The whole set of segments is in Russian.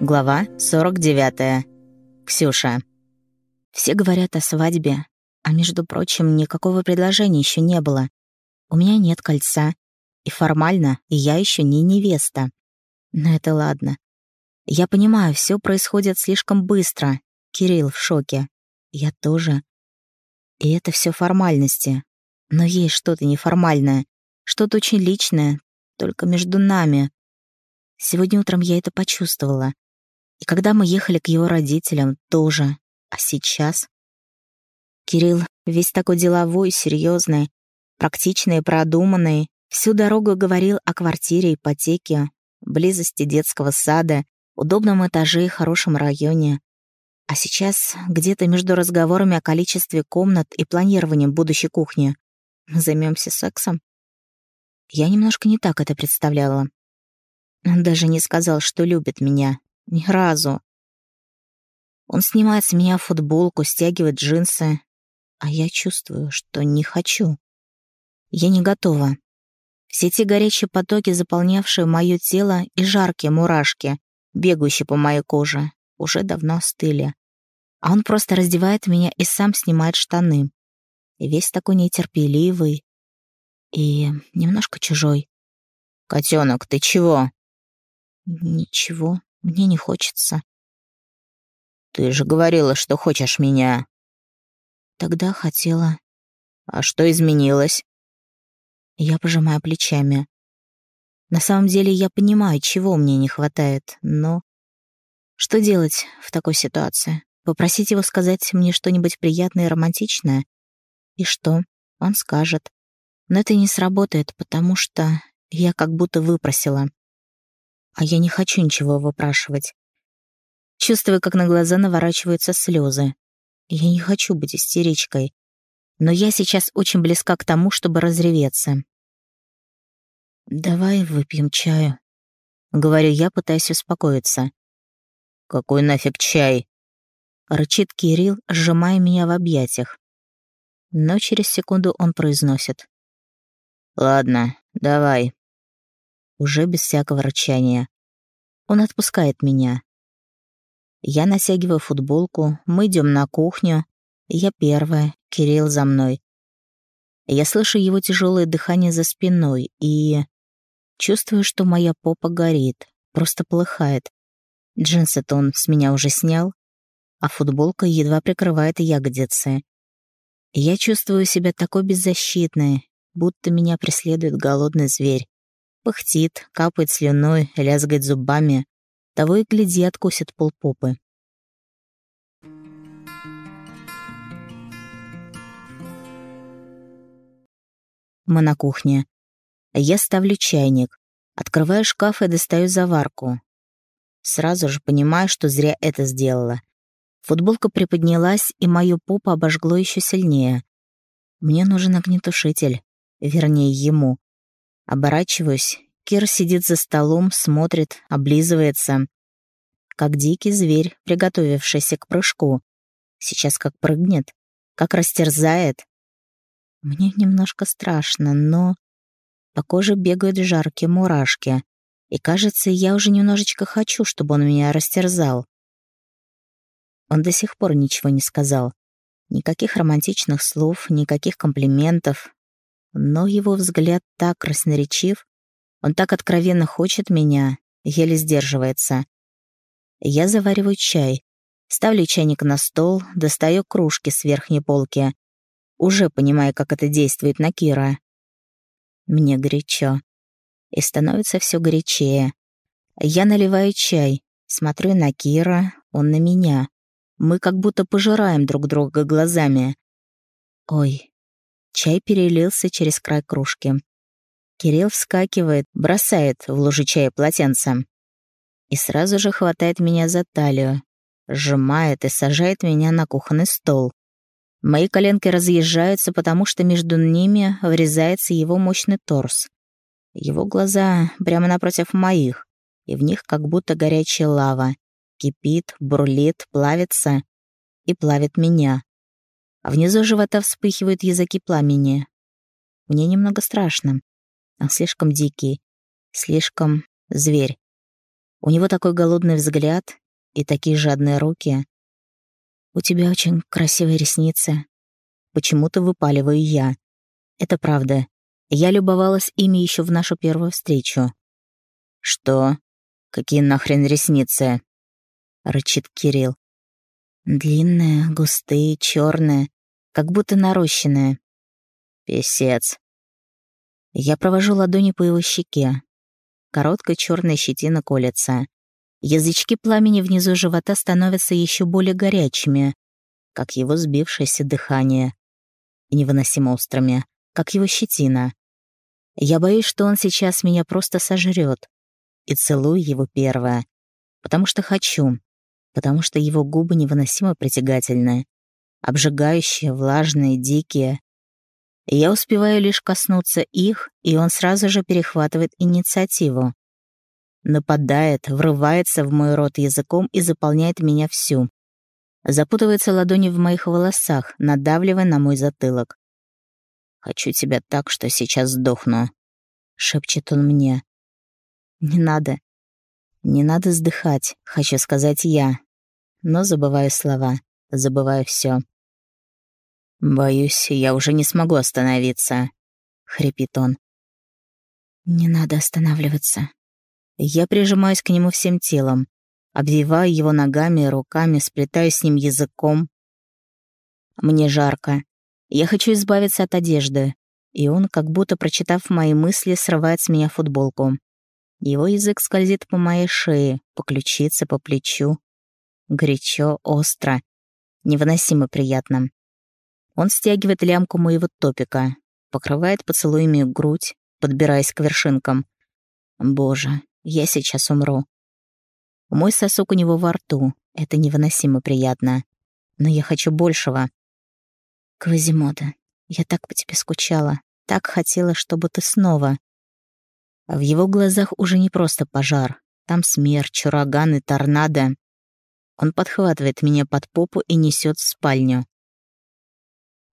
Глава 49. Ксюша. Все говорят о свадьбе, а между прочим, никакого предложения еще не было. У меня нет кольца, и формально я еще не невеста. Но это ладно. Я понимаю, все происходит слишком быстро. Кирилл в шоке. Я тоже. И это все формальности. Но есть что-то неформальное, что-то очень личное, только между нами. Сегодня утром я это почувствовала. И когда мы ехали к его родителям, тоже. А сейчас? Кирилл весь такой деловой, серьезный, практичный и продуманный, всю дорогу говорил о квартире, ипотеке, близости детского сада, удобном этаже и хорошем районе. А сейчас где-то между разговорами о количестве комнат и планированием будущей кухни мы займемся сексом. Я немножко не так это представляла. Он даже не сказал, что любит меня. Ни разу. Он снимает с меня футболку, стягивает джинсы, а я чувствую, что не хочу. Я не готова. Все те горячие потоки, заполнявшие мое тело, и жаркие мурашки, бегающие по моей коже, уже давно остыли. А он просто раздевает меня и сам снимает штаны. И весь такой нетерпеливый и немножко чужой. «Котенок, ты чего?» «Ничего», мне не хочется. Ты же говорила, что хочешь меня. Тогда хотела. А что изменилось? Я пожимаю плечами. На самом деле я понимаю, чего мне не хватает, но... Что делать в такой ситуации? Попросить его сказать мне что-нибудь приятное и романтичное? И что? Он скажет. Но это не сработает, потому что я как будто выпросила а я не хочу ничего выпрашивать. Чувствую, как на глаза наворачиваются слезы. Я не хочу быть истеричкой, но я сейчас очень близка к тому, чтобы разреветься. «Давай выпьем чаю», — говорю я, пытаясь успокоиться. «Какой нафиг чай?» — рычит Кирилл, сжимая меня в объятиях. Но через секунду он произносит. «Ладно, давай» уже без всякого рычания. Он отпускает меня. Я натягиваю футболку, мы идем на кухню. Я первая, Кирилл за мной. Я слышу его тяжелое дыхание за спиной и... Чувствую, что моя попа горит, просто полыхает. Джинсы-то он с меня уже снял, а футболка едва прикрывает ягодицы. Я чувствую себя такой беззащитной, будто меня преследует голодный зверь. Пыхтит, капает слюной, лязгает зубами. Того и гляди, откусит полпопы. Мы на кухне. Я ставлю чайник. Открываю шкаф и достаю заварку. Сразу же понимаю, что зря это сделала. Футболка приподнялась, и мою попу обожгло еще сильнее. Мне нужен огнетушитель. Вернее, ему. Оборачиваюсь. Кир сидит за столом, смотрит, облизывается. Как дикий зверь, приготовившийся к прыжку. Сейчас как прыгнет, как растерзает. Мне немножко страшно, но... По коже бегают жаркие мурашки. И кажется, я уже немножечко хочу, чтобы он меня растерзал. Он до сих пор ничего не сказал. Никаких романтичных слов, никаких комплиментов, но его взгляд так красноречив, он так откровенно хочет меня, еле сдерживается. Я завариваю чай, ставлю чайник на стол, достаю кружки с верхней полки, уже понимая, как это действует на Кира. Мне горячо. И становится все горячее. Я наливаю чай, смотрю на Кира, он на меня. Мы как будто пожираем друг друга глазами. Ой, Чай перелился через край кружки. Кирилл вскакивает, бросает в лужи чая полотенце. И сразу же хватает меня за талию, сжимает и сажает меня на кухонный стол. Мои коленки разъезжаются, потому что между ними врезается его мощный торс. Его глаза прямо напротив моих, и в них как будто горячая лава. Кипит, бурлит, плавится и плавит меня а внизу живота вспыхивают языки пламени. Мне немного страшно. Он слишком дикий, слишком зверь. У него такой голодный взгляд и такие жадные руки. У тебя очень красивые ресницы. Почему-то выпаливаю я. Это правда. Я любовалась ими еще в нашу первую встречу. Что? Какие нахрен ресницы? Рычит Кирилл. Длинные, густые, черные, как будто нарощенные. Песец. Я провожу ладони по его щеке. Короткая черная щетина колется. Язычки пламени внизу живота становятся еще более горячими, как его сбившееся дыхание, невыносимо острыми, как его щетина. Я боюсь, что он сейчас меня просто сожрет, и целую его первое, потому что хочу, потому что его губы невыносимо притягательны, обжигающие, влажные, дикие. Я успеваю лишь коснуться их, и он сразу же перехватывает инициативу. Нападает, врывается в мой рот языком и заполняет меня всю. Запутывается ладони в моих волосах, надавливая на мой затылок. «Хочу тебя так, что сейчас сдохну», — шепчет он мне. «Не надо. Не надо сдыхать, хочу сказать я. Но забываю слова, забываю все. «Боюсь, я уже не смогу остановиться», — хрипит он. «Не надо останавливаться». Я прижимаюсь к нему всем телом, обвиваю его ногами и руками, сплетаю с ним языком. Мне жарко. Я хочу избавиться от одежды, и он, как будто прочитав мои мысли, срывает с меня футболку. Его язык скользит по моей шее, по ключице, по плечу. Горячо, остро, невыносимо приятно. Он стягивает лямку моего топика, покрывает поцелуями грудь, подбираясь к вершинкам. Боже, я сейчас умру. Мой сосок у него во рту. Это невыносимо приятно. Но я хочу большего. Квазимода, я так по тебе скучала. Так хотела, чтобы ты снова. В его глазах уже не просто пожар. Там смерч, ураган и торнадо. Он подхватывает меня под попу и несет в спальню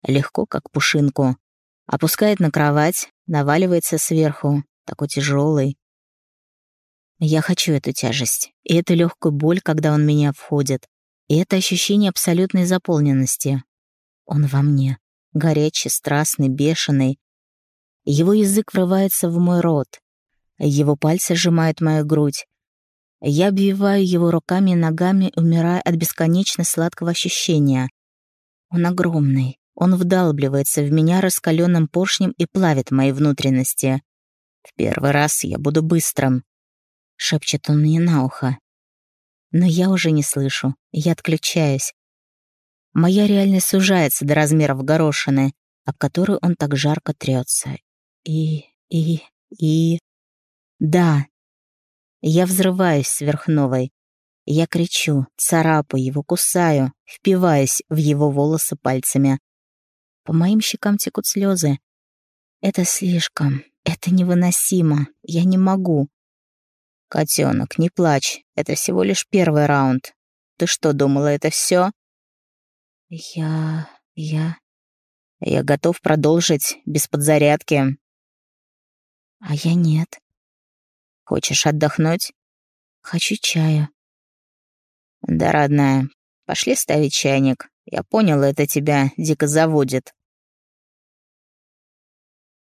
легко, как пушинку. Опускает на кровать, наваливается сверху, такой тяжелый. Я хочу эту тяжесть, и эту легкую боль, когда он меня входит, и это ощущение абсолютной заполненности. Он во мне, горячий, страстный, бешеный. Его язык врывается в мой рот, его пальцы сжимают мою грудь. Я обвиваю его руками и ногами, умирая от бесконечно сладкого ощущения. Он огромный, он вдалбливается в меня раскаленным поршнем и плавит мои внутренности. «В первый раз я буду быстрым», — шепчет он мне на ухо. Но я уже не слышу, я отключаюсь. Моя реальность сужается до размеров горошины, об которую он так жарко трется. И... и... и... Да. Я взрываюсь сверхновой. Я кричу, царапаю его, кусаю, впиваясь в его волосы пальцами. По моим щекам текут слезы. Это слишком. Это невыносимо. Я не могу. Котенок, не плачь. Это всего лишь первый раунд. Ты что, думала, это все? Я... я... Я готов продолжить без подзарядки. А я нет. Хочешь отдохнуть? Хочу чаю. Да, родная, пошли ставить чайник. Я понял, это тебя дико заводит.